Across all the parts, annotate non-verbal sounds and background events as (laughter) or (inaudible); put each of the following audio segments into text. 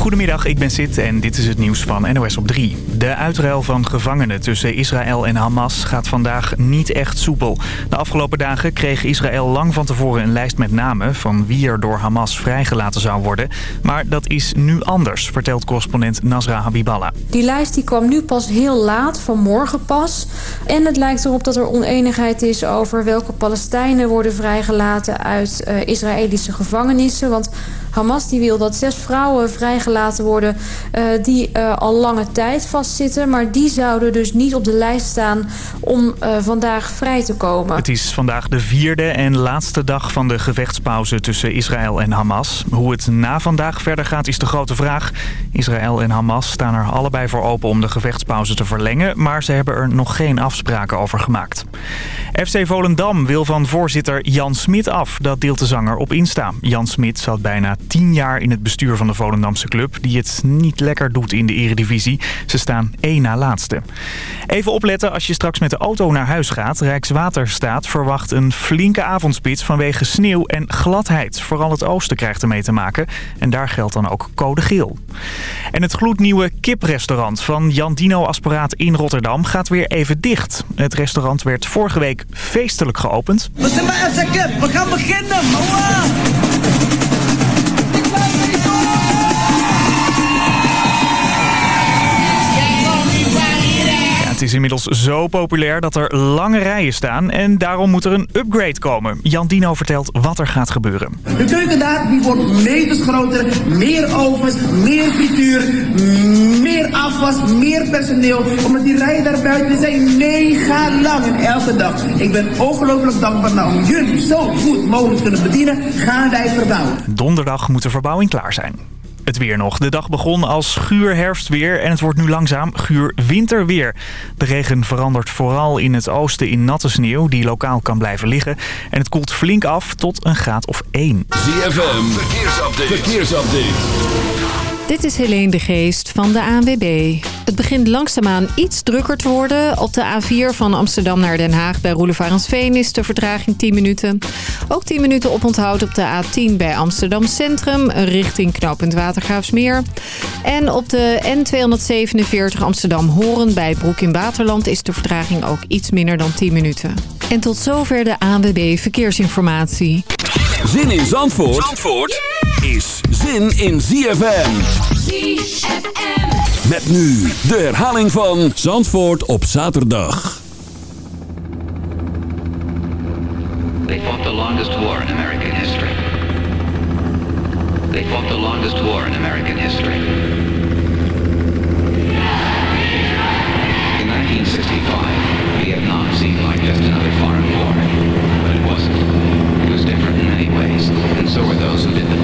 Goedemiddag, ik ben Sid en dit is het nieuws van NOS op 3. De uitruil van gevangenen tussen Israël en Hamas gaat vandaag niet echt soepel. De afgelopen dagen kreeg Israël lang van tevoren een lijst met namen... van wie er door Hamas vrijgelaten zou worden. Maar dat is nu anders, vertelt correspondent Nasra Habiballah. Die lijst die kwam nu pas heel laat, vanmorgen pas. En het lijkt erop dat er oneenigheid is over welke Palestijnen worden vrijgelaten... uit uh, Israëlische gevangenissen, want... Hamas die wil dat zes vrouwen vrijgelaten worden uh, die uh, al lange tijd vastzitten. Maar die zouden dus niet op de lijst staan om uh, vandaag vrij te komen. Het is vandaag de vierde en laatste dag van de gevechtspauze tussen Israël en Hamas. Hoe het na vandaag verder gaat is de grote vraag. Israël en Hamas staan er allebei voor open om de gevechtspauze te verlengen. Maar ze hebben er nog geen afspraken over gemaakt. FC Volendam wil van voorzitter Jan Smit af. Dat deelt de zanger op Insta. Jan Smit zat bijna tien jaar in het bestuur van de Volendamse club... die het niet lekker doet in de eredivisie. Ze staan één na laatste. Even opletten als je straks met de auto naar huis gaat. Rijkswaterstaat verwacht een flinke avondspits vanwege sneeuw en gladheid. Vooral het oosten krijgt ermee te maken. En daar geldt dan ook code geel. En het gloednieuwe kiprestaurant van Jan Dino Asparaat in Rotterdam gaat weer even dicht. Het restaurant werd vorige week feestelijk geopend. We zijn bij FC Kip, we gaan beginnen! Het is inmiddels zo populair dat er lange rijen staan en daarom moet er een upgrade komen. Jan Dino vertelt wat er gaat gebeuren. De keukendaad die wordt meters groter, meer ovens, meer frituur, meer afwas, meer personeel. Omdat die rijen daar buiten zijn mega lang en elke dag. Ik ben ongelooflijk dankbaar nou, om jullie zo goed mogelijk kunnen bedienen, gaan wij verbouwen. Donderdag moet de verbouwing klaar zijn. Het weer nog. De dag begon als guur herfstweer en het wordt nu langzaam guur winterweer. De regen verandert vooral in het oosten in natte sneeuw die lokaal kan blijven liggen. En het koelt flink af tot een graad of 1. ZFM, verkeersupdate. verkeersupdate. Dit is Helene de Geest van de ANWB. Het begint langzaamaan iets drukker te worden. Op de A4 van Amsterdam naar Den Haag bij Roelevarensveen is de vertraging 10 minuten. Ook 10 minuten oponthoud op de A10 bij Amsterdam Centrum richting knooppunt Watergraafsmeer. En op de N247 Amsterdam Horen bij Broek in Waterland is de vertraging ook iets minder dan 10 minuten. En tot zover de ANWB Verkeersinformatie. Zin in Zandvoort? Zandvoort? is zin in ZFM. ZFM. Met nu de herhaling van Zandvoort op zaterdag. They fought the longest war in American history. They fought the longest war in American history. So were those who did the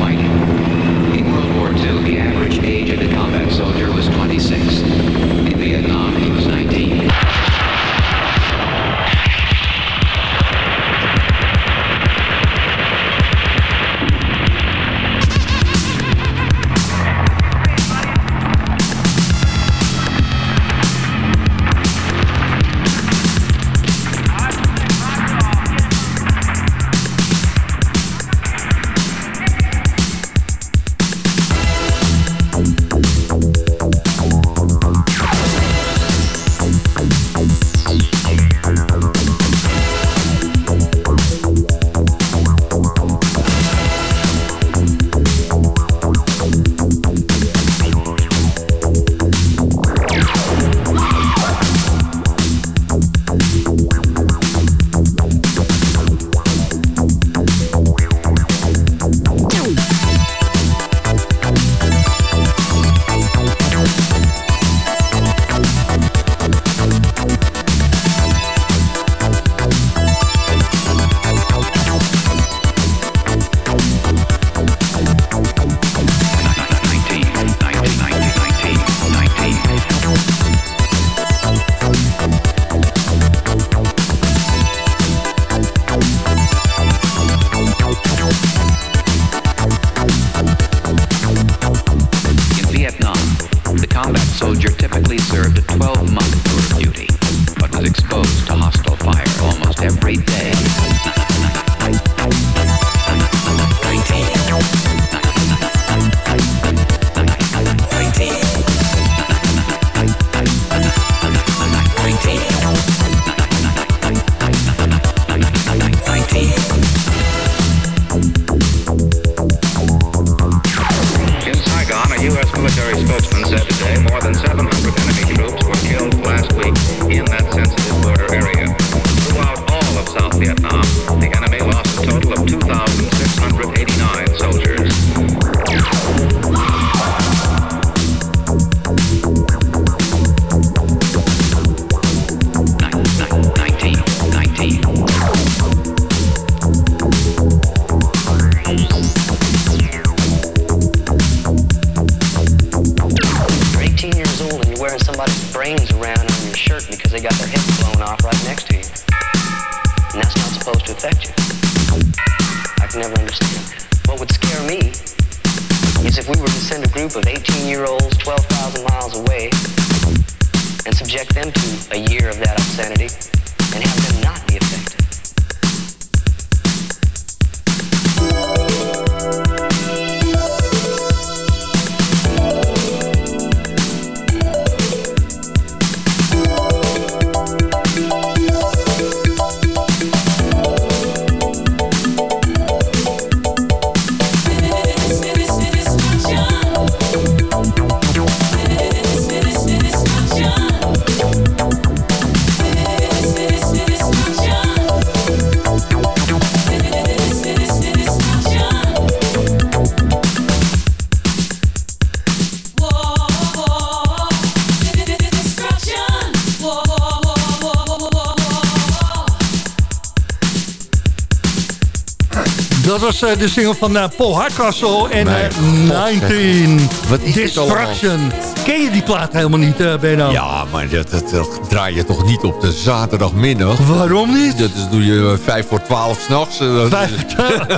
de single van eh, Paul Hardcastle en Mijn eh, god, 19 Wat is dit. Ken je die plaat helemaal niet, eh Benno? Ja, maar dat, dat, dat draai je toch niet op de zaterdagmiddag? Waarom niet? Dat is, doe je eh, vijf voor twaalf s'nachts. Vijf,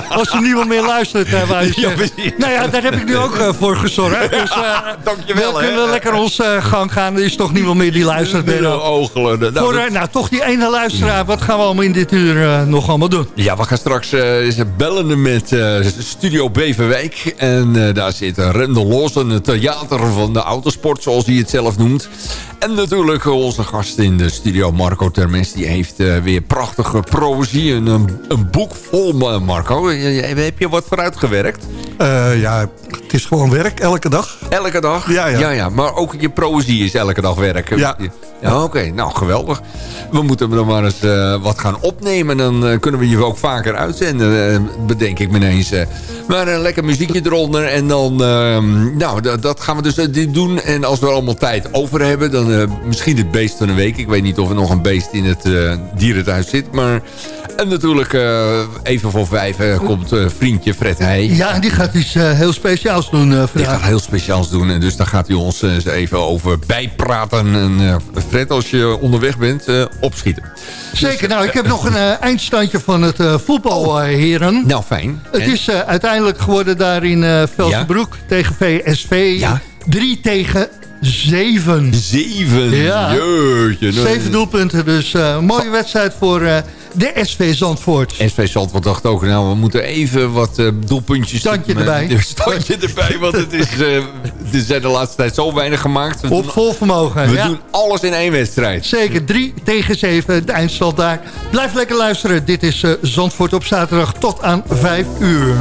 als er niemand meer luistert, eh, je (laughs) Ja. Nou ja, daar heb ik nu ook eh, voor gezorgd. (laughs) Dus, eh, Dankjewel, we hè. kunnen lekker ons eh, gang gaan. Er is toch niemand meer die luistert, Benno. Ogelen. Nou, Voor, eh, nou, toch die ene luisteraar. Wat gaan we allemaal in dit uur eh, nog allemaal doen? Ja, we gaan straks eh, bellen met eh, Studio Beverwijk. En eh, daar zit uh, Rendel Lawson, het theater van de autosport, zoals hij het zelf noemt. En natuurlijk onze gast in de studio, Marco Termes. Die heeft eh, weer prachtige proëzie. Een, een, boek vol, Marco. Heb je wat vooruitgewerkt? Eh, ja, het is gewoon werk, elke dag. Elke dag? Ja, ja. ja, Maar ook je proëzie is elke dag werk. Ja. Ja, oké. Nou, geweldig. We moeten dan maar eens eh, wat gaan opnemen. Dan eh, kunnen we je ook vaker uitzenden, eh, bedenk ik me ineens. Maar een lekker muziekje eronder. En dan, ehm, nou, dat, gaan we dus dit doen. En als we allemaal tijd over hebben, dan misschien het beest van de week. Ik weet niet of er nog een beest in het dierenthuis zit. Maar, en natuurlijk, even voor vijf komt vriendje Fred Heij. Ja, die gaat iets heel speciaals doen eh, Die gaat vandaag. heel speciaals doen. En dus daar gaat hij ons eens even over bijpraten. En Fred, als je onderweg bent, eh, opschieten. Zeker, nou, ik heb nog een eh, eindstandje van het eh, voetbal, eh, heren. Nou, fijn. Het En? is eh, uiteindelijk geworden daar in eh Velsenbroek tegen VSV. Ja. 3 tegen 7. Zeven. Ja. Jeetje. nou, Zeven doelpunten, dus een mooie wedstrijd voor eh, de SV Zandvoort. SV Zandvoort dacht ook, nou, we moeten even wat eh, doelpuntjes... Standje doen. erbij. (laughs) Standje erbij, want het is, er zijn de laatste tijd zo weinig gemaakt. We, Op doen, vol vermogen. we ja. doen alles in één wedstrijd. Zeker, 3 tegen 7, de eindstand daar. Blijf lekker luisteren. Dit is Zandvoort op zaterdag tot aan 5 uur.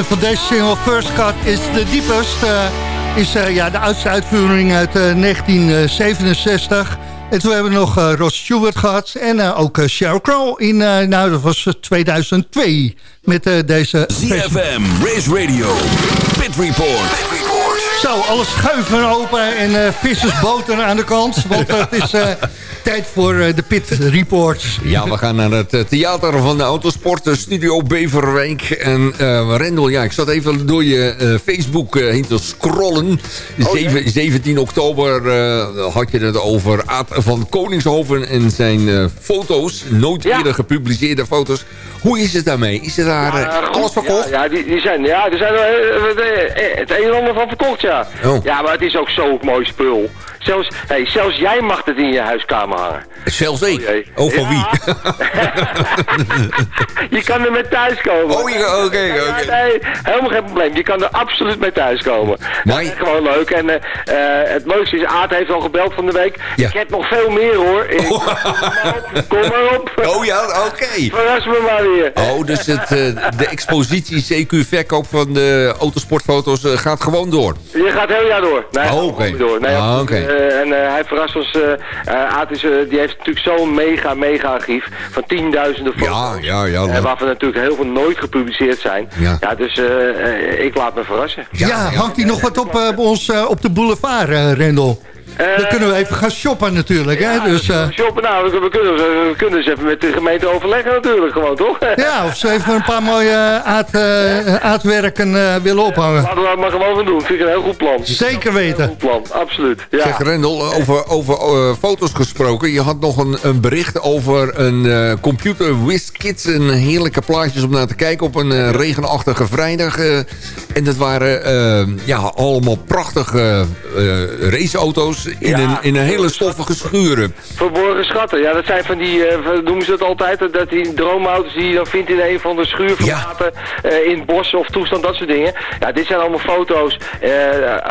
En van deze single First Cut is the Deepest. Eh, is eh, ja, de oudste uitvoering uit eh, 1967. En toen hebben we nog Ross Stewart gehad. En ook Sheryl Crow in, nou dat was 2002. Met deze... ZFM, Race Radio, Pit Report. Zo, alles schuiven open en eh, vissersboten aan de kant. Want (laughs) het is eh, tijd voor eh, de Pit Reports. Ja, we gaan naar het theater van de autosport, Studio Beverwijk. En Rendel, ja, ik zat even door je Facebook heen te scrollen. 17 oktober had je het over Aad van Koningshoven en zijn foto's. Nooit eerder gepubliceerde foto's hoe is het daarmee? Is er daar eh, Ja, alles verkocht? Ja, ja, die, die zijn, ja, er zijn er eh, eh, het een en ander van verkocht, ja. Oh. Ja, maar het is ook zo'n mooi spul. Zelfs, hey, zelfs jij mag het in je huiskamer hangen. Zelfs ik. jee. Oh, van Ja. wie? (laughs) Je kan er mee thuiskomen. Oh, oké, oké. Nee, helemaal geen probleem. Je kan er absoluut mee thuiskomen. Dat is gewoon leuk. En eh, eh, het leukste is, Aad heeft al gebeld van de week. Ja. Ik heb nog veel meer hoor. Ik, Kom maar op. Oh ja, oké. Verras me maar weer. Oh, dus het, eh, de expositie CQ verkoop van de autosportfoto's gaat gewoon door. Je gaat heel jaar door. Nee, Oh, oké. door. Nee, Ah, en eh, hij verrast ons. eh eh, Aad is, eh, die heeft natuurlijk zo'n mega, mega archief van tienduizenden foto's. Ja, ja, ja. eh, waarvan natuurlijk heel veel nooit gepubliceerd zijn. Ja. dus eh, eh, ik laat me verrassen. Ja, hangt hij nog wat op eh, bij ons eh, op de boulevard, eh, Rendel? Dan kunnen we even gaan shoppen natuurlijk, hè? Dus, eh, Shoppen, nou, we, kunnen, we kunnen eens even met de gemeente overleggen natuurlijk, gewoon toch? (laughs) ja, of ze even een paar mooie eh, aard, eh, aardwerken eh, willen ophangen. Laten we dat maar gewoon gaan doen. Vind ik een heel goed plan. Zeker weten. Goed plan, absoluut. Ja. Zeg Rendel, over, over eh, foto's gesproken. Je had nog een, een bericht over een eh, computer WizKids. Een heerlijke plaatjes om naar te kijken op een eh, regenachtige vrijdag. eh. en dat waren eh, ja, allemaal prachtige eh, raceauto's in, Ja. een, in een hele stoffige schuren. Verborgen schatten, ja, dat zijn van die, eh, noemen ze het altijd, dat- die droomauto's die je dan vindt in een van de schuurverlaten, eh, in bossen of toestand, dat soort dingen. Ja, dit zijn allemaal foto's, eh,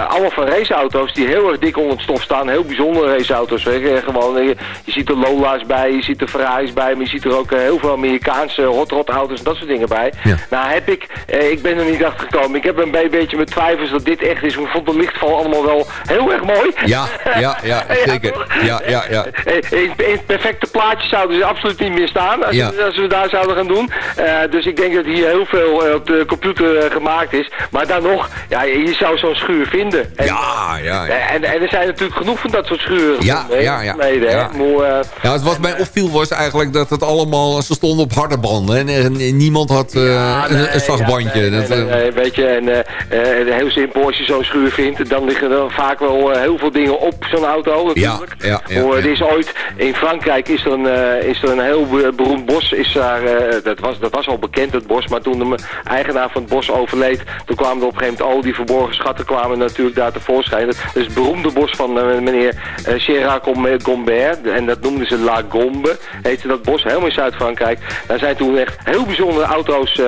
allemaal van raceauto's die heel erg dik onder het stof staan, heel bijzondere raceauto's. Gewoon, je ziet er Lola's bij, je ziet er Ferraris bij, maar je ziet er ook heel veel Amerikaanse hot rod auto's en dat soort dingen bij. Ja. Nou heb ik, ik ben er niet achter gekomen, ik heb een be- beetje met twijfels dat dit echt is, maar ik vond de lichtval allemaal wel heel erg mooi. Ja, (laughs) ja, ja, (laughs) zeker. Ja, ja, ja. In, het perfecte plaatje zouden ze absoluut niet meer staan als, Ja. we, als we daar zouden gaan doen. Eh, dus ik denk dat hier heel veel eh, op de computer eh, gemaakt is. Maar dan nog, ja, je zou zo'n schuur vinden. En, Ja, ja, ja. En, en er zijn natuurlijk genoeg van dat soort schuren Ja, ja, ja. Ja. Maar, Ja, het wat mij opviel was eigenlijk dat het allemaal... Ze stonden op harde banden en, en niemand had Ja, een, nee, een zacht bandje. nee, dat, weet je, en heel simpel, als je zo'n schuur vindt, dan liggen er vaak wel heel veel dingen op zo'n auto natuurlijk. ja, ja, Hoor, ja. Er is ooit, in Frankrijk is er een, eh, is er een heel be- beroemd bos, is daar, eh, dat, was, dat was al bekend het bos, maar toen de eigenaar van het bos overleed, toen kwamen er op een gegeven moment al die verborgen schatten kwamen natuurlijk daar tevoorschijn. Dat is het beroemde bos van eh, meneer Gérard Gom- Gombert, en dat noemden ze La Gombe, heette dat bos, helemaal in Zuid-Frankrijk. Daar zijn toen echt heel bijzondere auto's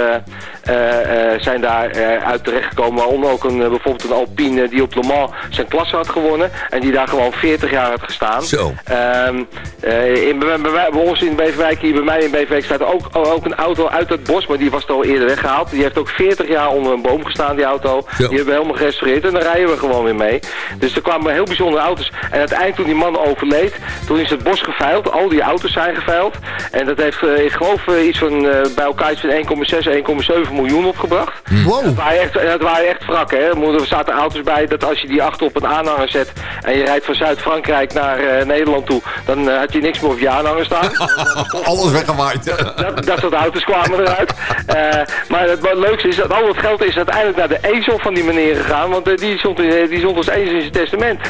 zijn daar eh, uit terechtgekomen. Waaronder ook een, eh, bijvoorbeeld een Alpine die op Le Mans zijn klasse had gewonnen. En die daar gewoon 40 jaar had gestaan. Zo. Ehm, eh, in, bij, bij- bij ons in Beverwijk, hier bij mij in Beverwijk, staat ook, ook een auto uit het bos. Maar die was al eerder weggehaald. Die heeft ook 40 jaar onder een boom gestaan, die auto. Zo. Die hebben we helemaal gerestaureerd en daar rijden we gewoon weer mee. Dus er kwamen heel bijzondere auto's. En uiteindelijk toen die man overleed, toen is het bos geveild. Al die auto's zijn geveild. En dat heeft, eh, ik geloof, eh, iets van eh, bij elkaar iets van 1,6, 1,7 miljoen opgebracht. Wow. Dat waren echt, dat waren echt wrakken, hè. Er zaten auto's bij dat als je die achter op een aanhanger zet en je rijdt van Zuid-Frankrijk naar eh, Nederland toe, dan eh, had je niks meer op je aanhanger staan. (laughs) alles weggewaaid. dat, dat soort auto's kwamen eruit. Eh, maar het, wat leukste is dat al het geld is uiteindelijk naar de ezel van die meneer gegaan, want die, stond, die stond als ezel in zijn testament. (laughs)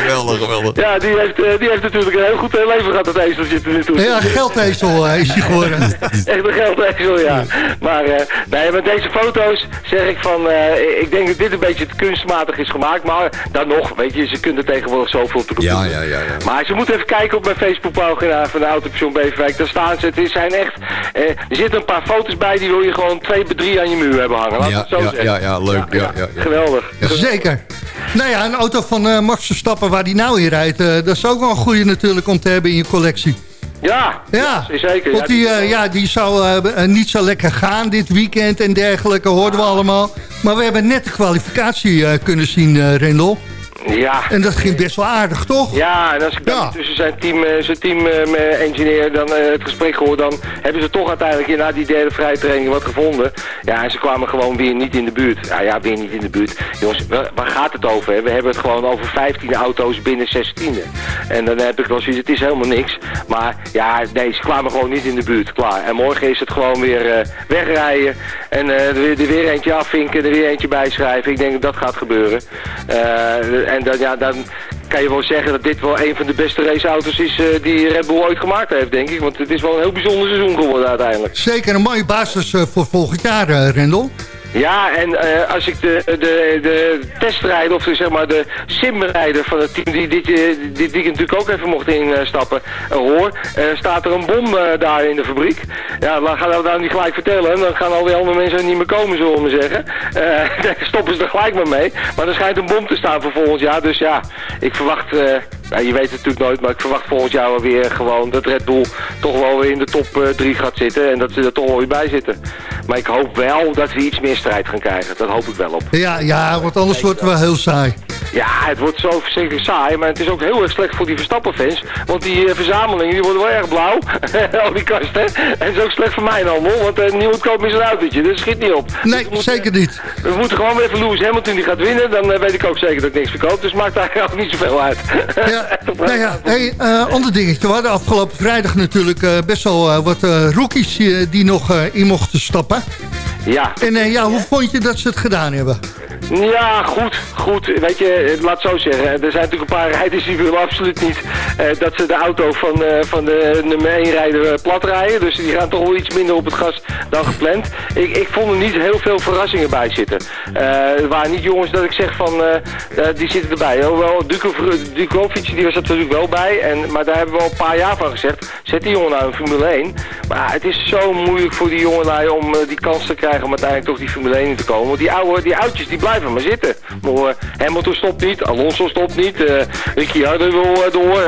geweldig, geweldig. ja, die heeft, eh, die heeft natuurlijk een heel goed leven gehad, dat ezeltje. Ja, geldezel is hij geworden. (laughs) Echt een geldezel, ja. Maar, eh, nee, met deze foto's zeg ik van, eh, ik denk dat dit een beetje te kunstmatig is gemaakt. Maar dan nog, weet je, ze kunnen tegenwoordig zoveel te doen. Ja, ja, ja, ja. Maar ze moeten even kijken op mijn Facebookpagina van de Autopation Beverwijk. Daar staan ze. Het zijn echt, eh, er zitten een paar foto's bij die wil je gewoon twee bij drie aan je muur hebben hangen. Laat Ja, het zo ja, zeggen. ja, ja, leuk. Ja, ja, ja. Geweldig. Zeker. Nou ja, een auto van eh, Max Verstappen waar die nou in rijdt... eh, dat is ook wel een goede natuurlijk om te hebben in je collectie. Ja, Ja, zeker. want die, eh, ja, die zou eh, eh, niet zo lekker gaan dit weekend en dergelijke, hoorden we allemaal. Maar we hebben net de kwalificatie eh, kunnen zien, eh Rendel. Ja. En dat ging best wel aardig, toch? Ja, en als ik dan Ja. tussen zijn team, eh, zijn team met engineer dan eh, het gesprek hoor, dan hebben ze toch uiteindelijk na die derde vrije training wat gevonden. Ja, en ze kwamen gewoon weer niet in de buurt. Ja, ja, weer niet in de buurt. Jongens, wa- waar gaat het over? Hè? We hebben het gewoon over 15 auto's binnen 16e. En dan heb ik wel zoiets, het is helemaal niks. Maar ja, nee, ze kwamen gewoon niet in de buurt. Klaar. En morgen is het gewoon weer wegrijden. En er, weer- er weer eentje afvinken, er weer eentje bijschrijven. Ik denk dat dat gaat gebeuren. En dan, ja, dan kan je wel zeggen dat dit wel een van de beste raceauto's is eh, die Red Bull ooit gemaakt heeft, denk ik. Want het is wel een heel bijzonder seizoen geworden uiteindelijk. Zeker een mooie basis eh, voor volgend jaar, eh, Rendel. Ja, en eh, als ik de, de, de testrijder, of zeg maar de simrijder van het team die dit, eh, dit weekend natuurlijk ook even mocht instappen, eh, hoor, eh, staat er een bom eh, daar in de fabriek. Ja, dan gaan we dat niet gelijk vertellen. Dan gaan al die andere mensen niet meer komen, zullen we maar zeggen. Eh, (laughs) stoppen ze er gelijk maar mee. Maar er schijnt een bom te staan voor volgend jaar. Dus ja, ik verwacht, eh, nou, je weet het natuurlijk nooit, maar ik verwacht volgend jaar wel weer gewoon dat Red Bull toch wel weer in de top 3 gaat zitten. En dat ze er toch wel weer bij zitten. Maar ik hoop wel dat we iets meer strijd gaan krijgen. Dat hoop ik wel op. Ja, ja want anders wordt het wel heel saai. Ja, het wordt zo zeker saai, maar het is ook heel erg slecht voor die Verstappen-fans. Want die eh, verzamelingen die worden wel erg blauw, (laughs) al die kasten. En het is ook slecht voor mijn handel, want uh, niemand koopt meer zo'n autootje, dus schiet niet op. Nee, zeker niet. We moeten gewoon weer even Lewis Hamilton die gaat winnen, dan eh, weet ik ook zeker dat ik niks verkoop. Dus maakt daar ook niet zoveel uit. Ja, nou ja, hey, eh, ander dingetje. We hadden afgelopen vrijdag natuurlijk eh, best wel eh, wat rookies die nog in mochten stappen. Ja. En ja, hoe vond je dat ze het gedaan hebben? Ja, goed, goed. Weet je, laat het zo zeggen. Er zijn natuurlijk een paar rijders die willen absoluut niet eh, dat ze de auto van, eh, van de nummer 1 rijder uh, plat rijden. Dus die gaan toch wel iets minder op het gas dan gepland. Ik, ik vond er niet heel veel verrassingen bij zitten. Eh, er waren niet jongens dat ik zeg van, eh, eh, die zitten erbij. Hoewel, Dukov- Dukovic, die was er natuurlijk wel bij. En, maar daar hebben we al een paar jaar van gezegd. Zet die jongen nou in Formule 1. Maar het is zo moeilijk voor die jongelui om eh, die kans te krijgen om uiteindelijk toch die Formule 1 in te komen. Want die oude, die oudjes, die blijven maar zitten. Maar, eh, Hamilton stopt niet, Alonso stopt niet, eh Ricciardo wil eh, door.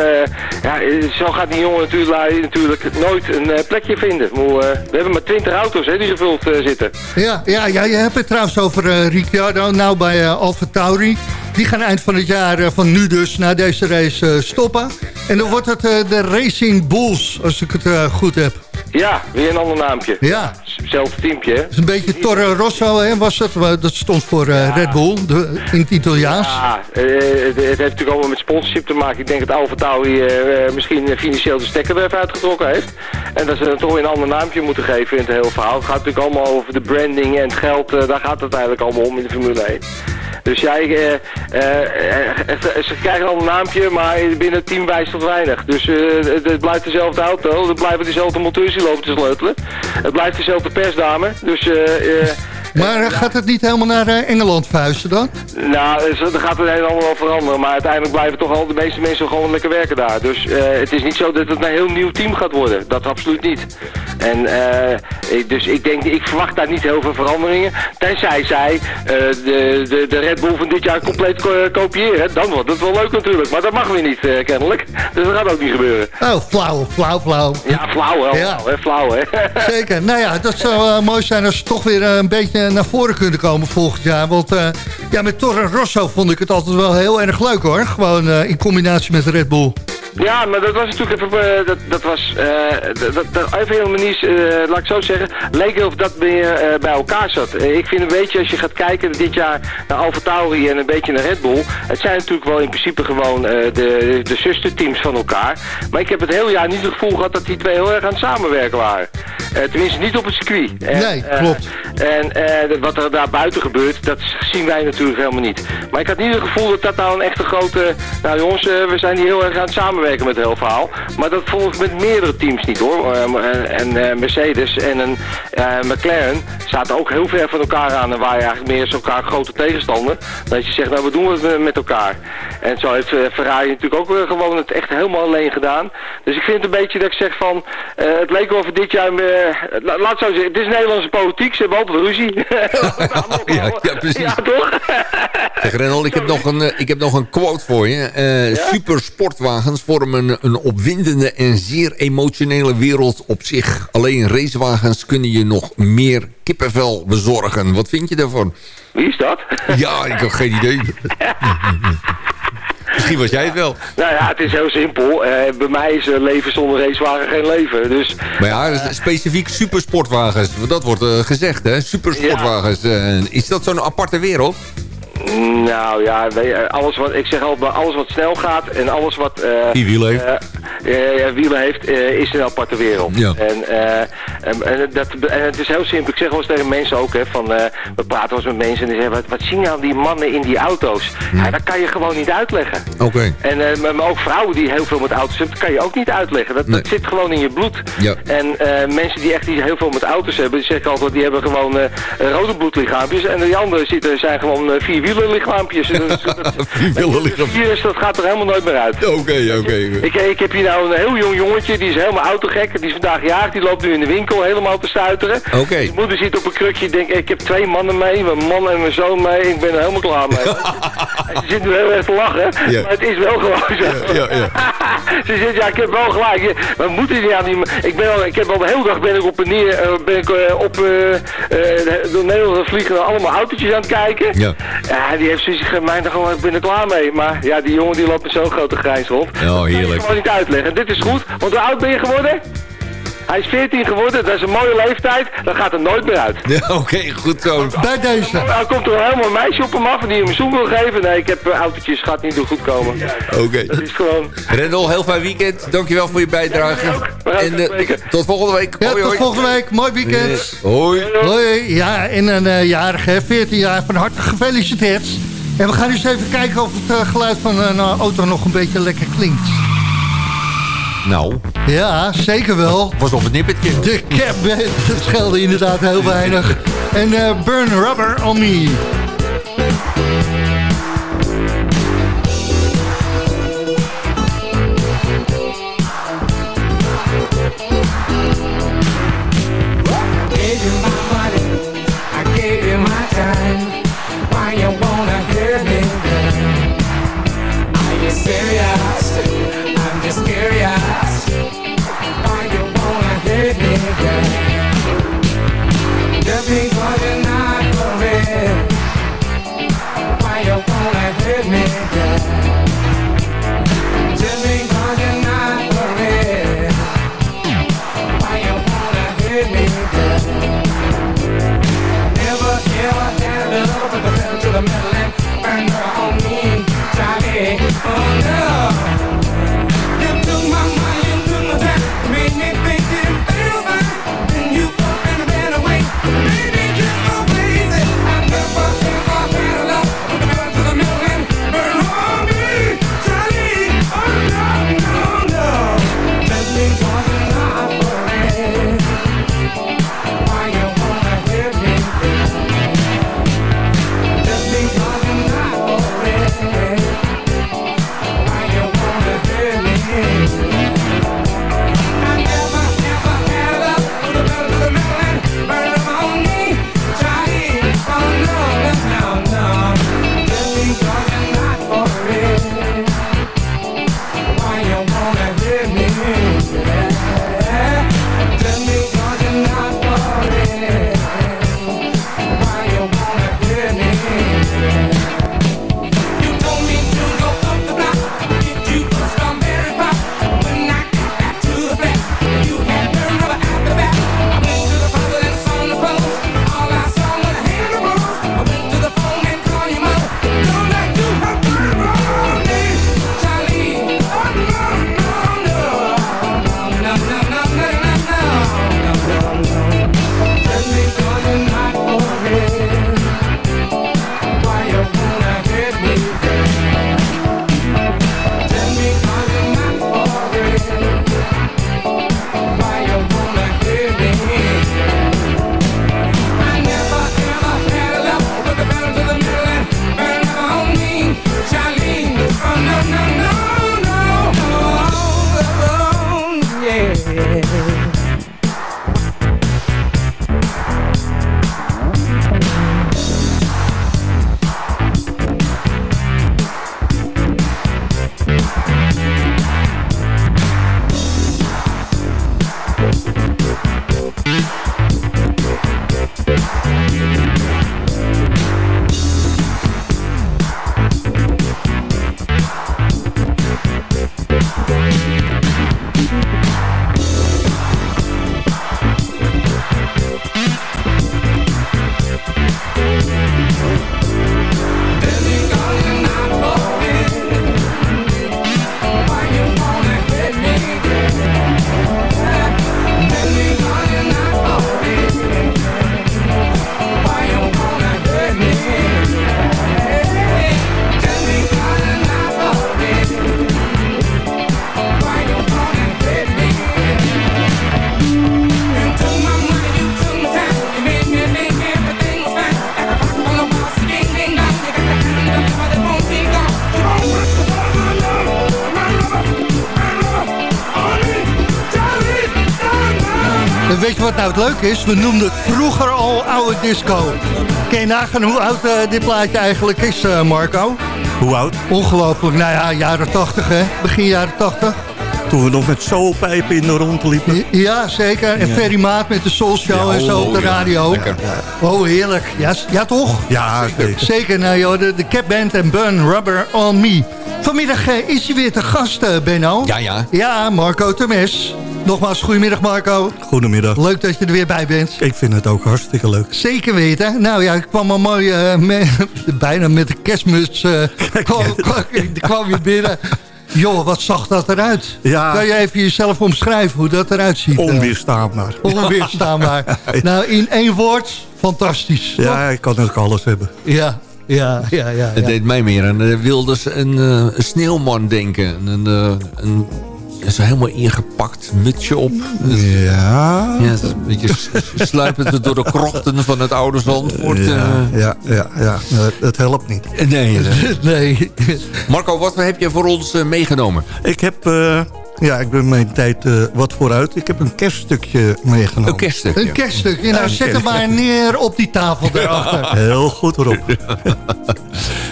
ja, zo gaat die jongen natuurlijk, natuurlijk nooit een plekje vinden. Maar, we hebben maar 20 auto's hè, die gevuld zitten. Ja, ja, ja, je hebt het trouwens over Ricciardo, nou bij uh, Alfa Tauri. Die gaan eind van het jaar, eh, van nu dus, na deze race eh, stoppen. En dan wordt het eh, de Racing Bulls, als ik het goed heb. Ja, weer een ander naampje. Ja. Hetzelfde teampje, hè? Het is een beetje Toro Rosso, hè, was het? Dat stond voor Red Bull, de, in het Italiaans. Ja, het, het heeft natuurlijk allemaal met sponsorship te maken. Ik denk dat Alfa Tauri misschien financieel de stekker er even uitgetrokken heeft. En dat ze dan toch weer een ander naampje moeten geven in het hele verhaal. Het gaat natuurlijk allemaal over de branding en het geld. daar gaat het eigenlijk allemaal om in de Formule 1. Dus jij, eh, eh, eh, ze krijgen al een naampje, maar binnen het team wijst tot weinig. Dus het, het blijft dezelfde auto, het blijven dezelfde monteurs die lopen te sleutelen. Het blijft dezelfde persdame. Dus Maar eh, gaat het niet helemaal naar eh, Engeland verhuizen dan? nou, dan gaat het helemaal wel veranderen. Maar uiteindelijk blijven toch al de meeste mensen gewoon lekker werken daar. Dus eh, het is niet zo dat het een heel nieuw team gaat worden. Dat absoluut niet. En ik, dus ik denk, ik verwacht daar niet heel veel veranderingen. Tenzij zij de, de, de Red Bull van dit jaar compleet ko- kopiëren. Dan wordt het wel leuk natuurlijk. Maar dat mag weer niet, kennelijk. Dus dat gaat ook niet gebeuren. Oh, flauw, flauw, flauw. Ja, flauw hè. Ja. Flauw, hè. Flauw, (laughs) hè. Zeker. Nou ja, dat zou mooi zijn als ze toch weer een beetje naar voren kunnen komen volgend jaar. Want eh, ja, met Toro Rosso vond ik het altijd wel heel erg leuk hoor. Gewoon eh, in combinatie met Red Bull. Ja, maar dat was natuurlijk even, eh, dat, dat was, eh, dat, dat, eh, laat ik zo zeggen, leek of dat meer eh, bij elkaar zat. Eh, ik vind een beetje, als je gaat kijken dit jaar naar Alfa Tauri en een beetje naar Red Bull, het zijn natuurlijk wel in principe gewoon eh, de, de zusterteams van elkaar. Maar ik heb het hele jaar niet het gevoel gehad dat die twee heel erg aan het samenwerken waren. Eh, tenminste niet op het circuit. En, Nee, eh, klopt. en eh, wat er daar buiten gebeurt, dat zien wij natuurlijk helemaal niet. Maar ik had niet het gevoel dat dat nou een echte grote... Nou jongens, eh, we zijn hier heel erg aan het samenwerken met het hele verhaal. Maar dat ik met meerdere teams niet hoor. Eh, en eh, Mercedes en een McLaren zaten ook heel ver van elkaar aan. En waren eigenlijk meer elkaar grote tegenstander. Dat je zegt, nou we doen het met elkaar. En zo heeft Ferrari natuurlijk ook gewoon het echt helemaal alleen gedaan. Dus ik vind het een beetje dat ik zeg van... het leek wel of dit jaar... la- laat zo zeggen, het is Nederlandse politiek. Ze hebben altijd ruzie. Ja, (laughs) ja, precies. Ja, toch? Zeg Renal, ik heb nog een, eh, ik heb nog een quote voor je. Eh, Supersportwagens vormen een opwindende en zeer emotionele wereld op zich. Alleen racewagens kunnen je nog meer kippenvel bezorgen. Wat vind je daarvan? Wie is dat? Ja, ik heb geen idee. (laughs) Misschien was jij het wel. Nou ja, het is heel simpel. Eh, bij mij is een leven zonder racewagen geen leven. Dus Maar ja, specifiek supersportwagens. Dat wordt eh, gezegd, hè? Supersportwagens. eh, is dat zo'n aparte wereld? Nou ja, alles wat, ik zeg altijd, maar alles wat snel gaat en alles wat... eh Vierwiel heeft. eh, wielen heeft, eh, is een aparte wereld. Ja. En, en, en dat, en het is heel simpel. Ik zeg wel eens tegen mensen ook, hè, van, we praten wel eens met mensen en die zeggen, wat, wat zien nou die mannen in die auto's? Ja, dat kan je gewoon niet uitleggen. Oké. En maar ook vrouwen die heel veel met auto's hebben, dat kan je ook niet uitleggen. Dat, dat zit gewoon in je bloed. Ja. En mensen die echt die heel veel met auto's hebben, die zeggen altijd, die hebben gewoon rode bloedlichaampjes. En die anderen zitten, zijn gewoon uh, vierwielerlichaampjes. Vierwielerlichaampjes. (laughs) (laughs) Dus dat gaat er helemaal nooit meer uit. (laughs) Oké, oké. Ik, ik heb hier nou een heel jong jongetje, die is helemaal autogek. Die is vandaag jarig, die loopt nu in de winkel helemaal te stuiteren. Oké. Moeder zit op een krukje, denkt, ik heb twee mannen mee, mijn man en mijn zoon mee. Ik ben er helemaal klaar mee. Ze zit nu heel erg te lachen, Ja. maar het is wel gewoon zo. Ja, ja. (laughs) Ze zegt, ja, ik heb wel gelijk. Je- We moeten niet aan die... Ik, ben al, ik heb al de hele dag ben ik op en neer, eh, ben ik eh, op eh, eh, door Nederland vliegen allemaal autootjes aan het kijken. Ja. Ja, die heeft zoiets mij gewoon, ik ben er klaar mee. Maar ja, die jongen die loopt met zo'n grote grijns rond. Oh, Dat kan je heerlijk. gewoon niet uitleggen. Dit is goed, want hoe oud ben je geworden? Hij is 14 geworden, dat is een mooie leeftijd. Dan gaat er nooit meer uit. (laughs) Ja, Oké, goed zo. Bij deze. Nou komt er helemaal een meisje op hem af die hem een zoen wil geven. Nee, ik heb eh, autootjes, gaat niet goed komen. Oké. Dat is gewoon... Rendel, heel fijn weekend. Dankjewel voor je bijdrage. En eh, tot volgende week. Ja, hoi, tot volgende week. Mooi weekend. Hoi. Hoi. Ja, en een eh, jarige, hè, 14 jaar, van harte gefeliciteerd. En we gaan eens even kijken of het geluid van een auto nog een beetje lekker klinkt. Nou, Ja, zeker wel. was op het nippertje. De Cap dat scheelde inderdaad heel weinig. En eh, Burn Rubber on Me. Is? We noemden het vroeger al oude disco. Kun je nagaan hoe oud eh, dit plaatje eigenlijk is, eh, Marco? Hoe oud? Ongelooflijk. Nou ja, jaren 80 hè? Begin jaren 80. Toen we nog met soulpijpen in de rond liepen. Ja, zeker. En Ja. Ferry Maat met de Soul Show Ja, en zo op de oh, ja. radio. Lekker. Oh, heerlijk. Ja, ja toch? Ja, zeker. Zeker, nou joh, de, de Cap Band en Burn Rubber on Me. Vanmiddag eh, is hij weer te gast, Benno. Ja, ja. Ja, Marco Temes. Nogmaals, goedemiddag Marco. Goedemiddag. Leuk dat je er weer bij bent. Ik vind het ook hartstikke leuk. Zeker weten. Nou ja, ik kwam al mooi, eh, (laughs) bijna met de kerstmuts, eh, kwam, kwam, kwam je binnen. Joh, wat zag dat eruit? Ja. Kan je even jezelf omschrijven hoe dat eruit ziet? eh? Onweerstaanbaar. Onweerstaanbaar. (laughs) nou, in één woord, fantastisch. Ja, ik kan ook alles hebben. Ja, ja, ja, ja. Het ja. deed mij meer aan Wilders een, uh, een sneeuwman denken. Een, uh, een, zo helemaal ingepakt mutsje op. Ja. Ja, dat is een beetje sluipend (laughs) door de krochten van het oude Zandvoort. Ja, uh. ja, ja, ja. Het helpt niet. Nee, (laughs) nee. Marco, wat heb je voor ons uh, meegenomen? Ik heb... Uh, ja, ik ben mijn tijd uh, wat vooruit. Ik heb een kerststukje meegenomen. Een kerststukje? Een kerststukje. Nou, zet hem maar neer op die tafel (laughs) daarachter. Heel goed erop. (laughs)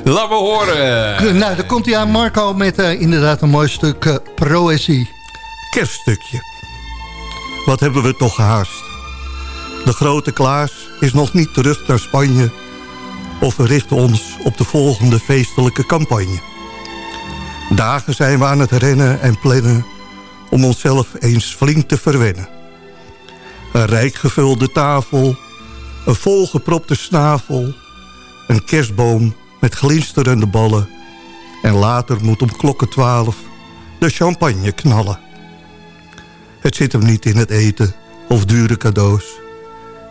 Laat me horen. Nou, dan komt hij aan Marco met uh, inderdaad een mooi stuk uh, proëzie. Kerststukje. Wat hebben we toch gehaast. De grote Klaas is nog niet terug naar Spanje... of we richten ons op de volgende feestelijke campagne. Dagen zijn we aan het rennen en plannen... om onszelf eens flink te verwennen. Een rijk gevulde tafel, een volgepropte snavel... een kerstboom met glinsterende ballen... en later moet om klokken twaalf de champagne knallen. Het zit hem niet in het eten of dure cadeaus.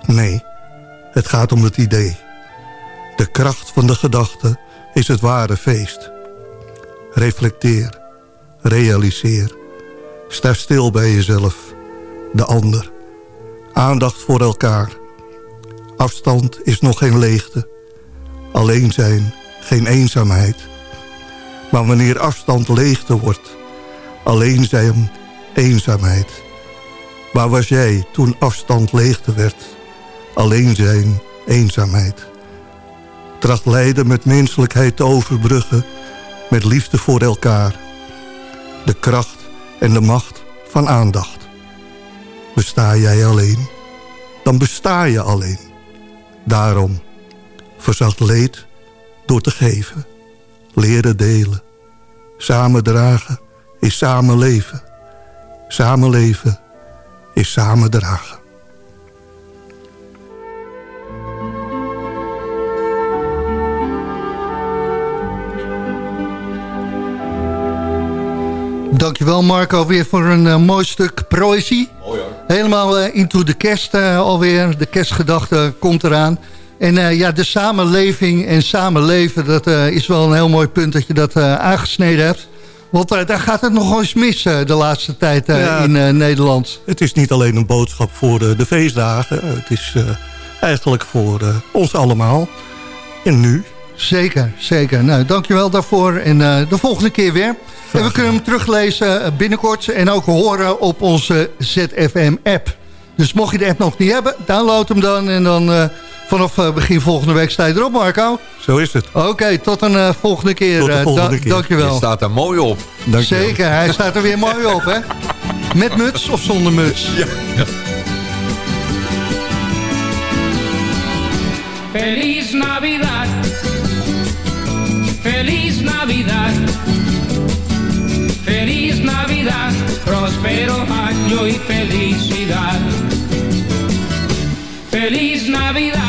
Nee, het gaat om het idee. De kracht van de gedachte is het ware feest. Reflecteer, realiseer. Sta stil bij jezelf, de ander. Aandacht voor elkaar. Afstand is nog geen leegte. Alleen zijn, geen eenzaamheid. Maar wanneer afstand leegte wordt... alleen zijn, eenzaamheid. Waar was jij toen afstand leegte werd? Alleen zijn, eenzaamheid. Tracht lijden met menselijkheid te overbruggen... met liefde voor elkaar. De kracht en de macht van aandacht. Besta jij alleen, dan besta je alleen. Daarom, verzacht leed door te geven. Leren delen. Samen dragen is samen leven. Samenleven is samen dragen. Dankjewel Marco weer voor een uh, mooi stuk proëzie. Mooi hoor. Helemaal uh, into de kerst uh, alweer. De kerstgedachte komt eraan. En ja, de samenleving en samenleven, dat is wel een heel mooi punt dat je dat aangesneden hebt. Want uh, daar gaat het nog eens mis uh, de laatste tijd uh, ja, in Nederland. Het is niet alleen een boodschap voor de feestdagen. Het is eigenlijk voor ons allemaal. En nu? Zeker, zeker. Nou, dankjewel daarvoor. En de volgende keer weer. En we kunnen hem teruglezen binnenkort. En ook horen op onze ZFM-app. Dus mocht je de app nog niet hebben, download hem dan. En dan vanaf begin volgende week sta je erop, Marco. Zo is het. Oké, okay, tot een uh, volgende keer. Tot de volgende keer. Dankjewel. Je staat er mooi op. Dankjewel. Zeker, hij staat er weer mooi op, hè? Met muts of zonder muts? Ja. ja. Feliz Navidad. Feliz Navidad. Navidad. Prospero año y felicidad. Feliz Navidad.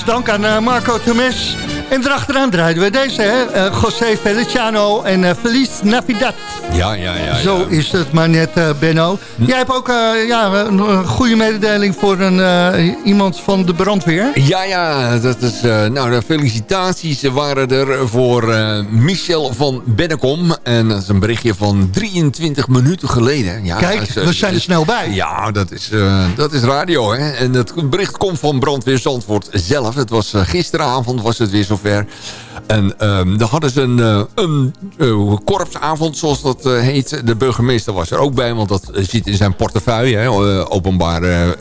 Dank aan eh, Marco Temes. En erachteraan draaiden we deze, hè? Eh, José Feliciano en eh, Feliz Navidad. Ja, ja, ja. Zo ja. is het maar net, eh, Benno. Jij hebt ook eh, ja, een goede mededeling voor een, eh, iemand van de brandweer. Ja, ja, dat is, nou, de felicitaties waren er voor Michel van Bennekom. En dat is een berichtje van 23 minuten geleden. Ja, Kijk, is, we zijn er snel bij. Ja, dat is, dat is radio, hè. En het bericht komt van Brandweer Zandvoort zelf. Het was gisteravond, was het weer zover. En ehm daar hadden ze een, eh, een eh, korpsavond, zoals dat eh, heet. De burgemeester was er ook bij, want dat zit in zijn portefeuille. Hè. Openbare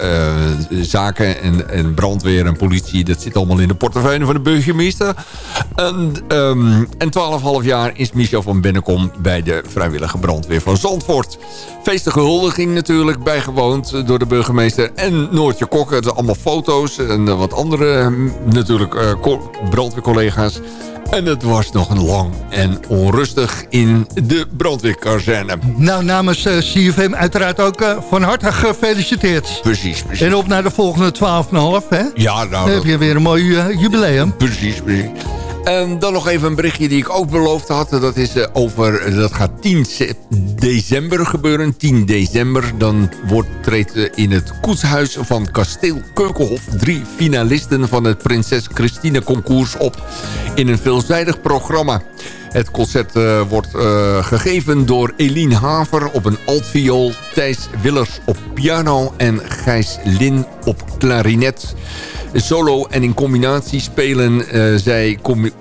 zaken en, en brandweer en politie, dat zit allemaal in de portefeuille van de burgemeester. En, ehm en 12,5 jaar is Michel van Bennekom bij de vrijwillige brandweer van Zandvoort. Feestige huldiging natuurlijk bijgewoond door de burgemeester en Noortje Kokker. Het zijn allemaal foto's en wat andere natuurlijk co- brandweercollega's. En het was nog een lang en onrustig in de brandweerkazerne. Nou, namens eh, CFM uiteraard ook eh, van harte gefeliciteerd. Precies, precies. En op naar de volgende 12,5, hè? Ja, nou, Dan heb je weer een mooi eh, jubileum. Precies, precies. En dan nog even een berichtje die ik ook beloofd had. Dat, is over, dat gaat 10 se- december gebeuren. 10 december. Dan wordt, treedt in het koetshuis van Kasteel Keukenhof... drie finalisten van het Prinses Christine Concours op... in een veelzijdig programma. Het concert eh, wordt eh, gegeven door Eline Haver op een altviool... Thijs Willers op piano en Gijs Lin op klarinet. Solo en in combinatie spelen eh, zij com-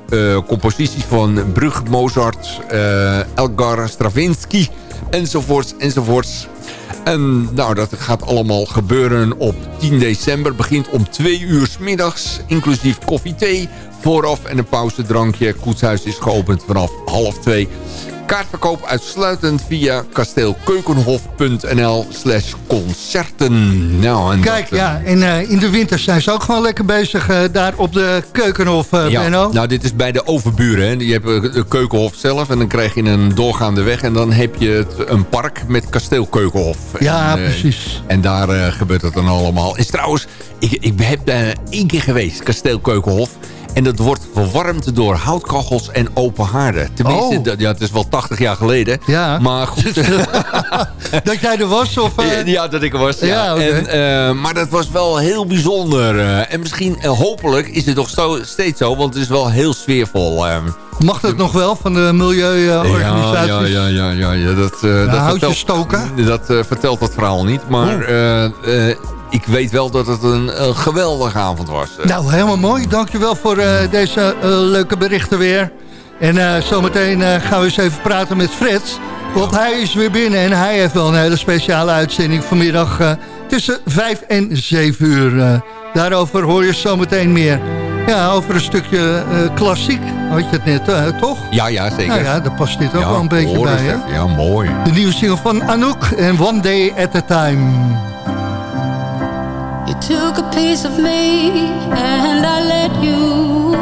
composities van Brug, Mozart, Elgar Stravinsky enzovoorts enzovoorts. En nou, dat gaat allemaal gebeuren op 10 december. Begint om 2 uur 's middags, inclusief koffie, thee, vooraf en een pauzedrankje. Koetshuis is geopend vanaf half 2. Kaartverkoop uitsluitend via kasteelkeukenhof.nl slash concerten. Nou, en Kijk, dat, eh, ja, en eh, in de winter zijn ze ook gewoon lekker bezig eh, daar op de Keukenhof, eh Ja, Benno. nou dit is bij de overburen. Hè. Je hebt de Keukenhof zelf en dan krijg je een doorgaande weg. En dan heb je het, een park met kasteel Keukenhof. Ja, en, precies. En daar gebeurt het dan allemaal. Is trouwens, ik, ik heb daar één keer geweest, kasteel Keukenhof. En dat wordt verwarmd door houtkachels en open haarden. Tenminste, Oh. dat, ja, het is wel 80 jaar geleden. Ja. Maar goed. (laughs) dat jij er was? Of, eh, Ja, dat ik er was. Ja. En, eh, maar dat was wel heel bijzonder. eh, en misschien, eh, hopelijk, is het nog zo, steeds zo. Want het is wel heel sfeervol. eh. Mag dat nog wel van de milieuorganisaties? Ja, ja, ja, ja, ja, Dat, eh, dat houtjes stoken? Dat eh, vertelt dat verhaal niet. Maar eh, eh, ik weet wel dat het een, een geweldige avond was. eh. Nou, helemaal mooi. Dankjewel voor eh, deze eh, leuke berichten weer. En zometeen gaan we eens even praten met Fred. Want hij is weer binnen en hij heeft wel een hele speciale uitzending vanmiddag... tussen 5 en 7 uur. daarover hoor je zometeen meer. Ja, over een stukje klassiek had je het net, toch? Ja, ja, zeker. Nou ja, daar past dit ook Ja, wel een beetje bij, hè? Ja, mooi. De nieuwe single van Anouk en One Day at a Time. A piece of me and I let you.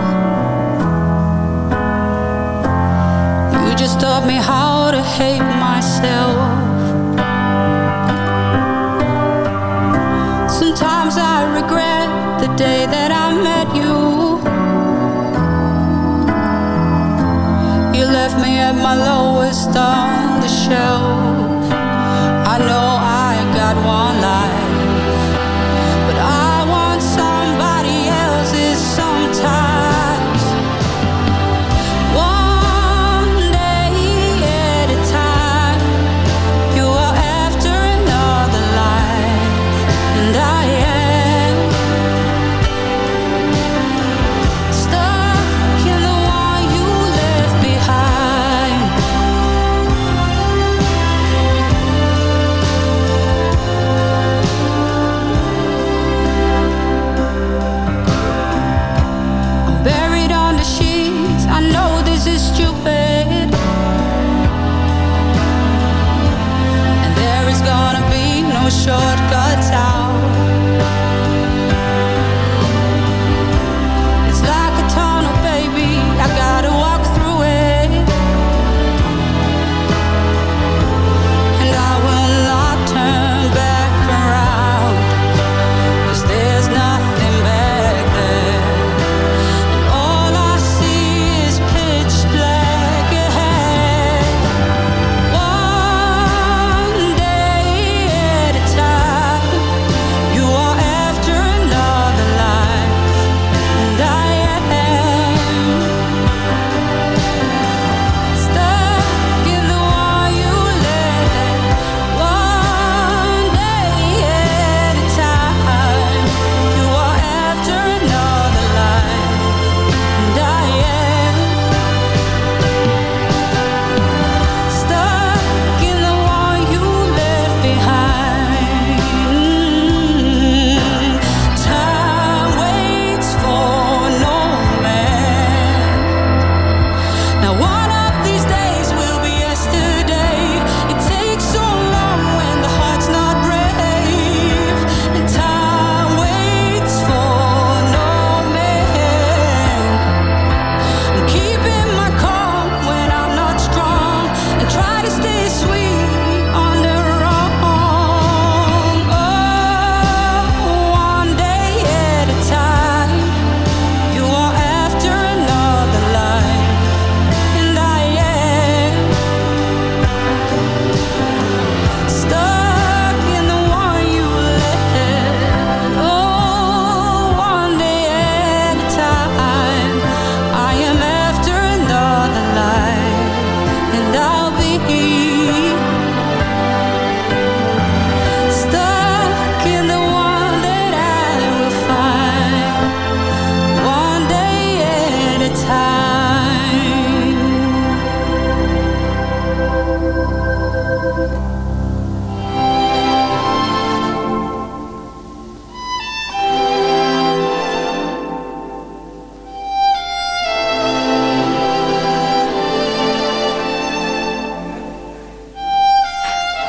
You just taught me how to hate myself. Sometimes I regret the day that I met you. You left me at my lowest on the shelf.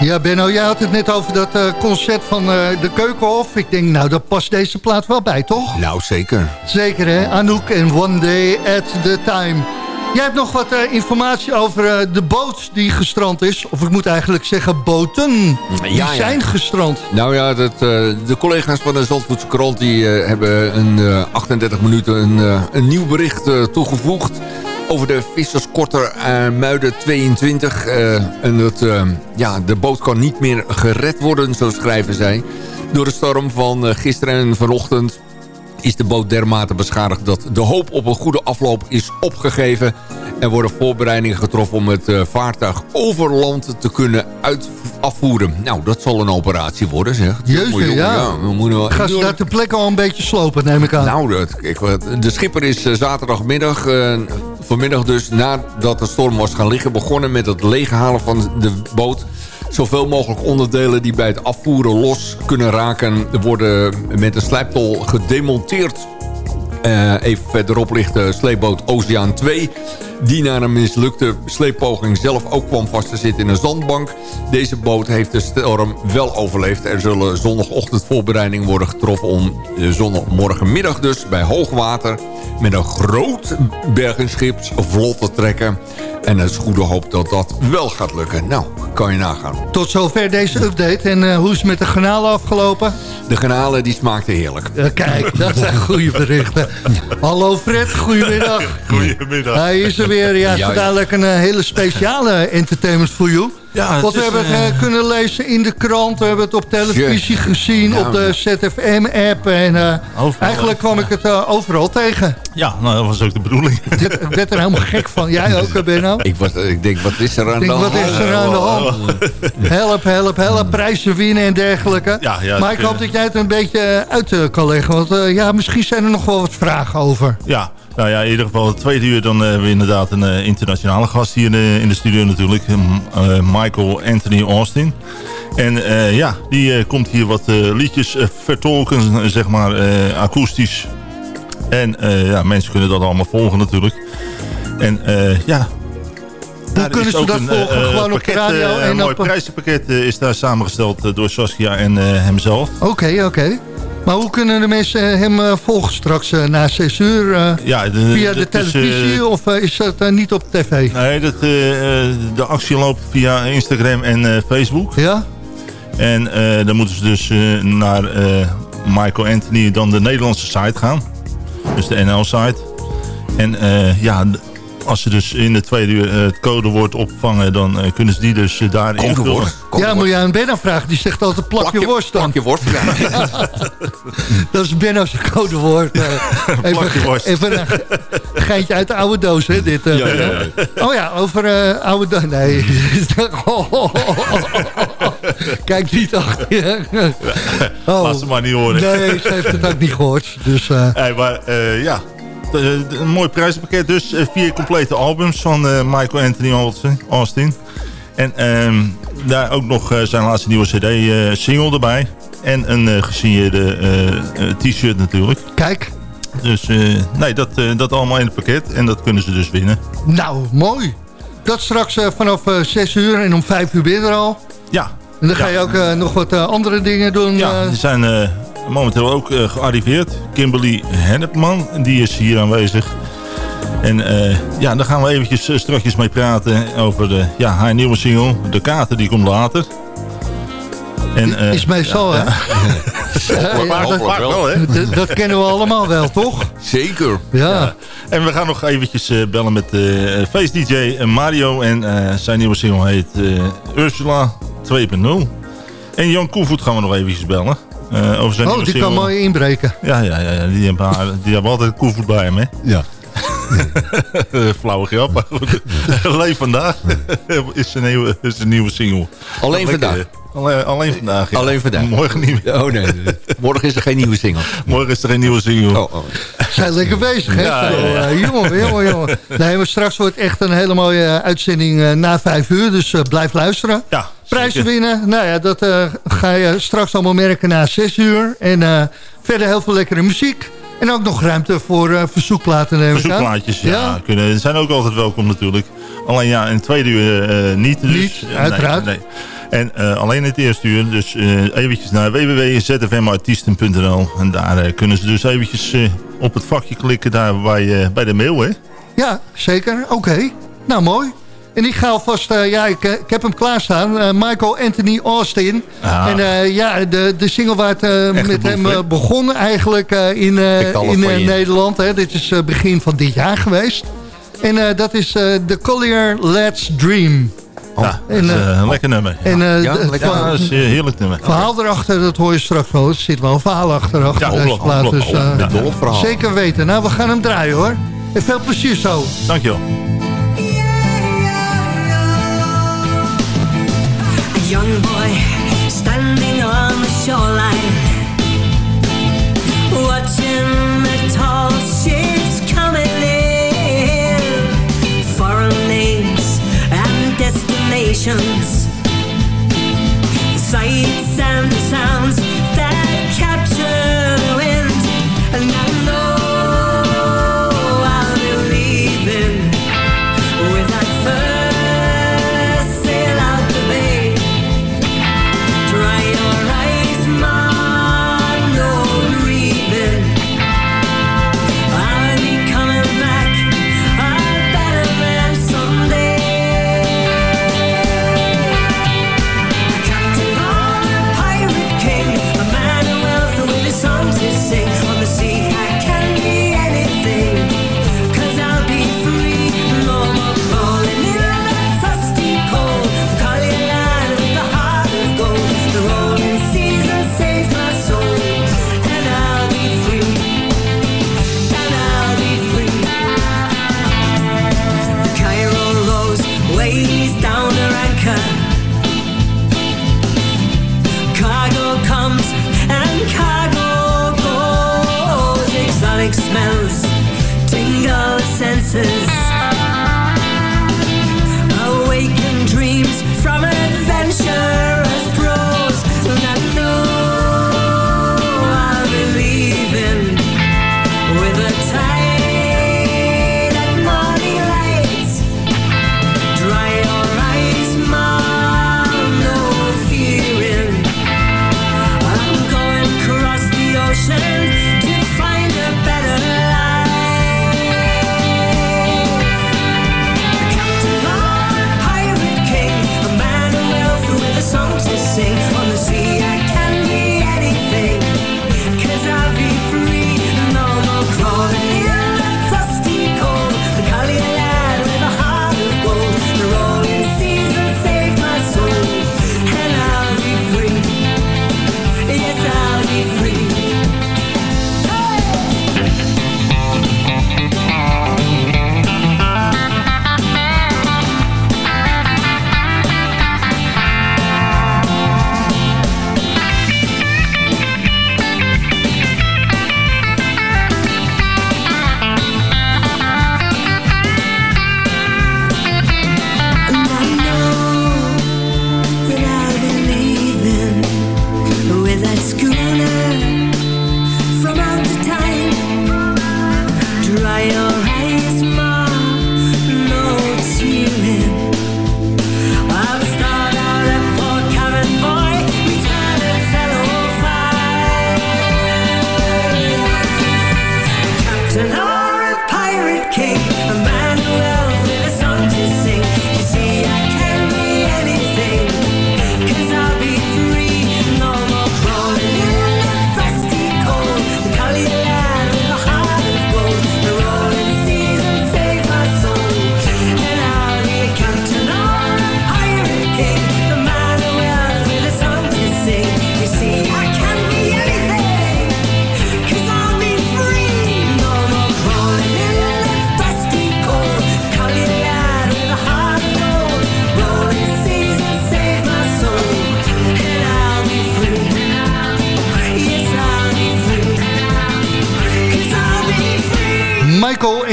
Ja, Benno, jij had het net over dat eh, concert van eh, de Keukenhof. Ik denk, nou, daar past deze plaat wel bij, toch? Nou, zeker. Zeker, hè? Anouk en One Day at the Time. Jij hebt nog wat eh, informatie over de boot die gestrand is. Of ik moet eigenlijk zeggen boten. Die Ja, ja. zijn gestrand. Nou ja, dat, de collega's van de Zandvoortse krant... die hebben een eh, 38 minuten een, een nieuw bericht toegevoegd... over de visserskorter eh, Muiden 22. eh, en dat, eh, ja, de boot kan niet meer gered worden, zo schrijven zij. Door de storm van gisteren en vanochtend is de boot dermate beschadigd... dat de hoop op een goede afloop is opgegeven. Er worden voorbereidingen getroffen om het vaartuig over land te kunnen uit afvoeren. Nou, dat zal een operatie worden, zeg. Jezus, Jongen, ja. we moeten wel Gaan ze daar ter plekke al een beetje slopen, neem ik aan. nou, dat, de schipper is eh, zaterdagmiddag, eh, vanmiddag dus, nadat de storm was gaan liggen... begonnen met het leeghalen van de boot. Zoveel mogelijk onderdelen die bij het afvoeren los kunnen raken... worden met een slijptol gedemonteerd. Eh, even verderop ligt de sleepboot Oceaan 2... die na een mislukte sleeppoging zelf ook kwam vast te zitten in een zandbank. Deze boot heeft de storm wel overleefd. Er zullen zondagochtend voorbereidingen worden getroffen... om eh, zondagmorgenmiddag dus bij hoogwater... met een groot bergingsschip vlot te trekken... En het is goede hoop dat dat wel gaat lukken. Nou, kan je nagaan. Tot zover deze update. En eh, hoe is het met de granalen afgelopen? De granalen die smaakten heerlijk. Ja, kijk, dat zijn goede berichten. (laughs) Hallo Fred, goedemiddag. Goedemiddag. Hij is er weer. Ja, zo dadelijk een hele speciale entertainment voor you. Ja, Want we hebben het eh, eh, kunnen lezen in de krant. We hebben het op televisie gezien. Ja, op de ja. ZFM-app. En eh, eigenlijk kwam ik het overal tegen. Ja, nou, dat was ook de bedoeling. (laughs) Ik werd er helemaal gek van. Jij ook, Benno? Ik, was, ik denk, wat is er aan de hand? wat is er aan de hand? Help, help, help. Prijzen winnen en dergelijke. Ja, ja, maar ik hoop dat jij het een beetje uit kan leggen. Want ja, misschien zijn er nog wel wat vragen over. Ja, nou ja, in ieder geval het tweede uur dan hebben we inderdaad een internationale gast hier in de studio natuurlijk. M- eh, Michael Anthony Austin. En eh, ja, die eh, komt hier wat eh, liedjes vertolken, zeg maar, akoestisch. En ja, mensen kunnen dat allemaal volgen natuurlijk. En ja... daar kunnen ze dat een, volgen? Gewoon op radio en Een mooi op- prijzenpakket is daar samengesteld door Saskia en hemzelf. Oké, oké. Maar hoe kunnen de mensen hem eh, volgen straks eh, na 6 uur? eh, Ja, de- via de is, televisie eh, of eh, is dat eh, niet op tv? Nee, dat, eh, eh, de actie loopt via Instagram en eh, Facebook. Ja? En eh, dan moeten ze dus eh, naar eh, Michael Anthony, dan de Nederlandse site gaan. Dus de NL-site. En eh, ja, als ze dus in de tweede uur eh, het codewoord opvangen... dan eh, kunnen ze die dus uh, daar invullen. Ja, moet je aan Benno vragen. Die zegt altijd plakje, Plakje- worst dan. plakje worst, ja. (laughs) dat is Benno's codewoord. eh. (laughs) even, Plakje worst. even een geintje uit de oude doos, hè, dit. eh, Ja. Oh ja, over eh, oude doos. Nee. (laughs) Kijk niet achter je. Oh. Laat ze maar niet horen. Nee, ze heeft het ook niet gehoord. Dus, eh, Hey, maar eh, ja, een mooi prijzenpakket dus. Eh, vier complete albums van eh, Michael Anthony Austin-. En ehm, daar ook nog eh, zijn laatste nieuwe cd-single erbij. En een eh, gesigneerde eh, eh, t-shirt natuurlijk. Kijk. Dus eh, nee, dat, eh, dat allemaal in het pakket. En dat kunnen ze dus winnen. nou, mooi. Dat straks eh, vanaf eh 6 uur en om 5 uur je er al. Ja. En dan ga je ook eh, nog wat eh, andere dingen doen. Ja, eh. die zijn eh, momenteel ook eh, gearriveerd. Kimberly Hennepman, die is hier aanwezig. En eh, ja, daar gaan we eventjes eh, strakjes mee praten over de, ja, haar nieuwe single. De Kater, die komt later. En, eh, is meestal, ja, hè? Ja, (laughs) dat, kennen we allemaal wel, toch? Zeker. Ja. En we gaan nog eventjes bellen met eh Face DJ Mario. En eh, zijn nieuwe single heet eh, Ursula 2.0. En Jan Koevoet gaan we nog eventjes bellen. Eh, over zijn Oh, die kan mooi inbreken. Ja, ja, ja, ja, die, hebben, haar- die hebben altijd Koevoet bij hem, hè? Ja. (laughs) Flauwe grap, (laughs) maar goed. Alleen vandaag (laughs) is zijn nieuwe, is zijn nieuwe single. Alleen Lekker, vandaag? Alleen, alleen vandaag, ja. Alleen vandaag. Morgen niet meer. Oh nee, morgen is er geen nieuwe single. Morgen is er geen nieuwe single. Oh, oh. Zijn lekker bezig, hè? Ja, ja, ja. jongen, jongen, jongen. Nee, maar straks wordt echt een hele mooie eh, uitzending eh, na vijf uur. Dus eh, blijf luisteren. Ja, Prijzen winnen, nou ja, dat eh, ga je straks allemaal merken na zes uur. En eh, verder heel veel lekkere muziek. En ook nog ruimte voor eh, verzoekplaten. neem ik aan. Verzoekplaatjes, ja, kunnen, zijn ook altijd welkom natuurlijk. Alleen ja, in het tweede uur eh, niet. Dus, Niet, uiteraard. Nee, nee. En eh, alleen in het eerste uur. Dus eh, eventjes naar www.zfmartiesten.nl. En daar kunnen ze dus eventjes eh, op het vakje klikken daar bij, bij de mail, hè? Ja, zeker. Oké. Nou, mooi. En ik ga alvast, eh, ja, ik, ik heb hem klaarstaan. Eh, Michael Anthony Austin. Ah. En eh, ja, de, de single waar het met hem boef, begon eigenlijk eh, in, eh, in. Nederland. Hè. Dit is eh, begin van dit jaar geweest. En eh, dat is eh The Collier Let's Dream. ja, dat is eh, een lekker nummer. En eh, Ja, de- het lekker. verhaal- Ja, dat is een heerlijk nummer. verhaal erachter, dat hoor je straks wel. Er zit wel een verhaal achter, achter Ja, deze plaat. Dus, eh, Ja. Zeker weten. Nou, we gaan hem draaien hoor. En veel plezier zo. Dankjewel. A young boy standing on the shoreline, destinations, the sights and the sounds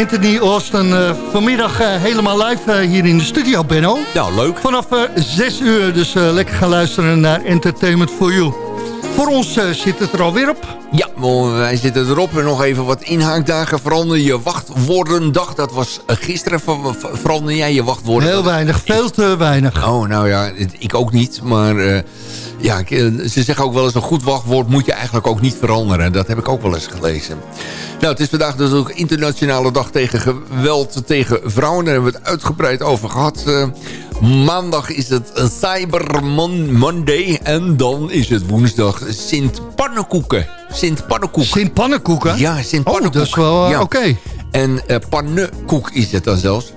Anthony Austin eh, vanmiddag eh, helemaal live eh, hier in de studio, Benno. Nou, leuk. Vanaf eh 6 uur, dus lekker gaan luisteren naar Entertainment for You. Voor ons zit het er alweer op. Ja, wij zitten erop. En nog even wat inhaakdagen veranderen. Je wachtwoordendag, dat was gisteren. ver- ver- Verander jij je wachtwoorden? Heel weinig, veel te weinig. Oh, nou ja, ik ook niet. Maar ja, eh, ze zeggen ook wel eens... een goed wachtwoord moet je eigenlijk ook niet veranderen. Dat heb ik ook wel eens gelezen. Nou, het is vandaag dus ook internationale dag tegen geweld tegen vrouwen. Daar hebben we het uitgebreid over gehad. Eh, maandag is het een Cyber Mon- Monday. En dan is het woensdag Sint Pannenkoeken. Sint Pannenkoek. Sint Pannenkoeken? Ja, Sint Oh, Pannenkoek. dat is wel eh, Ja. oké. En eh pannenkoek is het dan zelfs.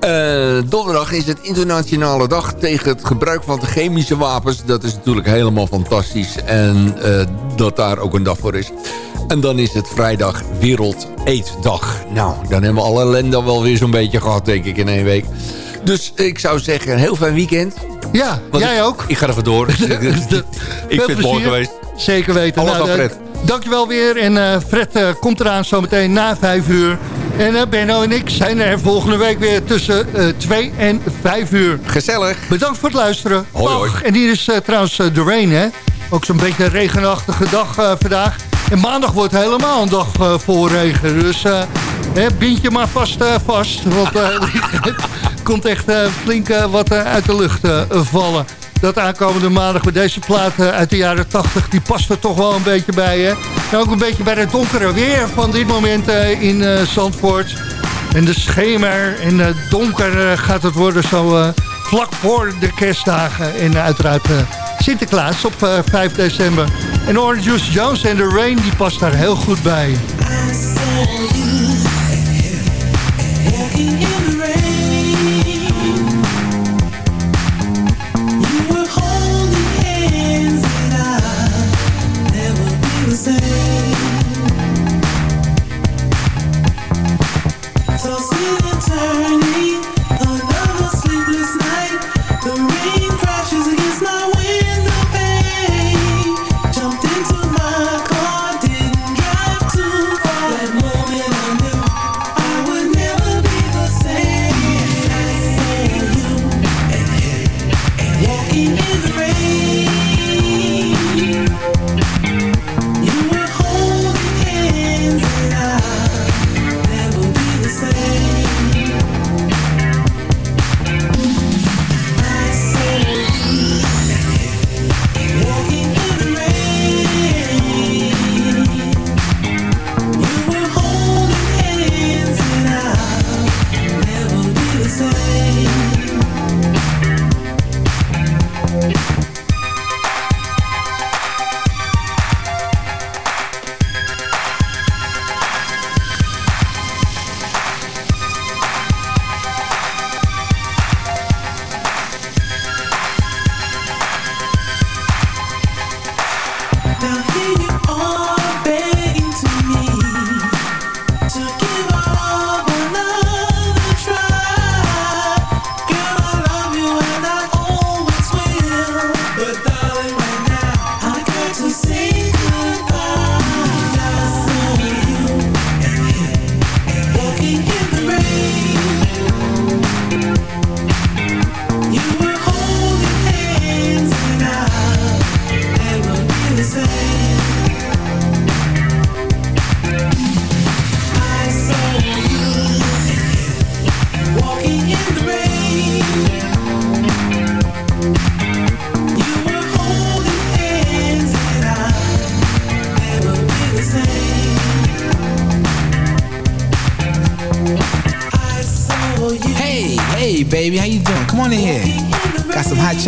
Eh, donderdag is het internationale dag tegen het gebruik van chemische wapens. Dat is natuurlijk helemaal fantastisch. En eh, dat daar ook een dag voor is. En dan is het vrijdag Wereld Eetdag. Nou, dan hebben we alle ellende wel weer zo'n beetje gehad, denk ik, in één week. Dus ik zou zeggen, een heel fijn weekend. Ja, Want jij ik- ook. Ik ga er vandoor. (laughs) ik vind het mooi geweest. Zeker weten. Alles aan eh, Fred. dankjewel weer. En eh, Fred eh, komt eraan zometeen na vijf uur. En eh, Benno en ik zijn er volgende week weer tussen eh 2 en 5 uur. Gezellig. Bedankt voor het luisteren. Hoi, hoi. En hier is trouwens de rain, hè. Ook zo'n beetje een regenachtige dag vandaag. En maandag wordt helemaal een dag vol regen. Dus hè, bind je maar vast vast. Want (laughs) komt echt eh, flink eh, wat eh, uit de lucht eh, vallen. Dat aankomende maandag met deze plaat eh, uit de jaren 80, die past er toch wel een beetje bij. Hè? En ook een beetje bij het donkere weer van dit moment eh, in eh, Zandvoort. En de schemer en eh, donker eh, gaat het worden zo eh, vlak voor de kerstdagen. En eh, uiteraard eh, Sinterklaas op eh, 5 december. En Orange Juice Jones en The Rain, die past daar heel goed bij.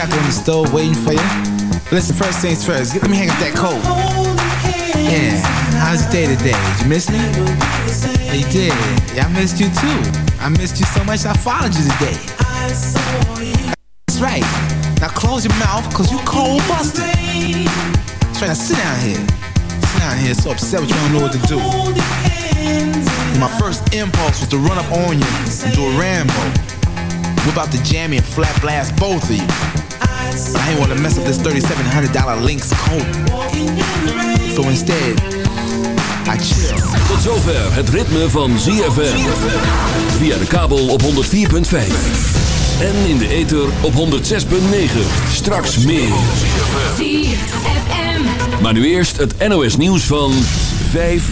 Chocolate on the stove waiting for you. Listen, first things first, let me hang up that coat. Yeah, how's your day today? Did you miss me? Yeah, you did. Yeah, I missed you too. I missed you so much I followed you today. That's right. Now close your mouth, cause you cold busted. That's right, now sit down here. Sit down here, so upset with you don't know what to do. My first impulse was to run up on you and do a Rambo. Whip out the jammy and flat blast both of you. I ain't wanna mess up this $3,700 Lynx coat. So instead, I chill. Tot zover het ritme van ZFM. Via de kabel op 104.5. En in de ether op 106.9. Straks meer. ZFM. Maar nu eerst het NOS nieuws van 5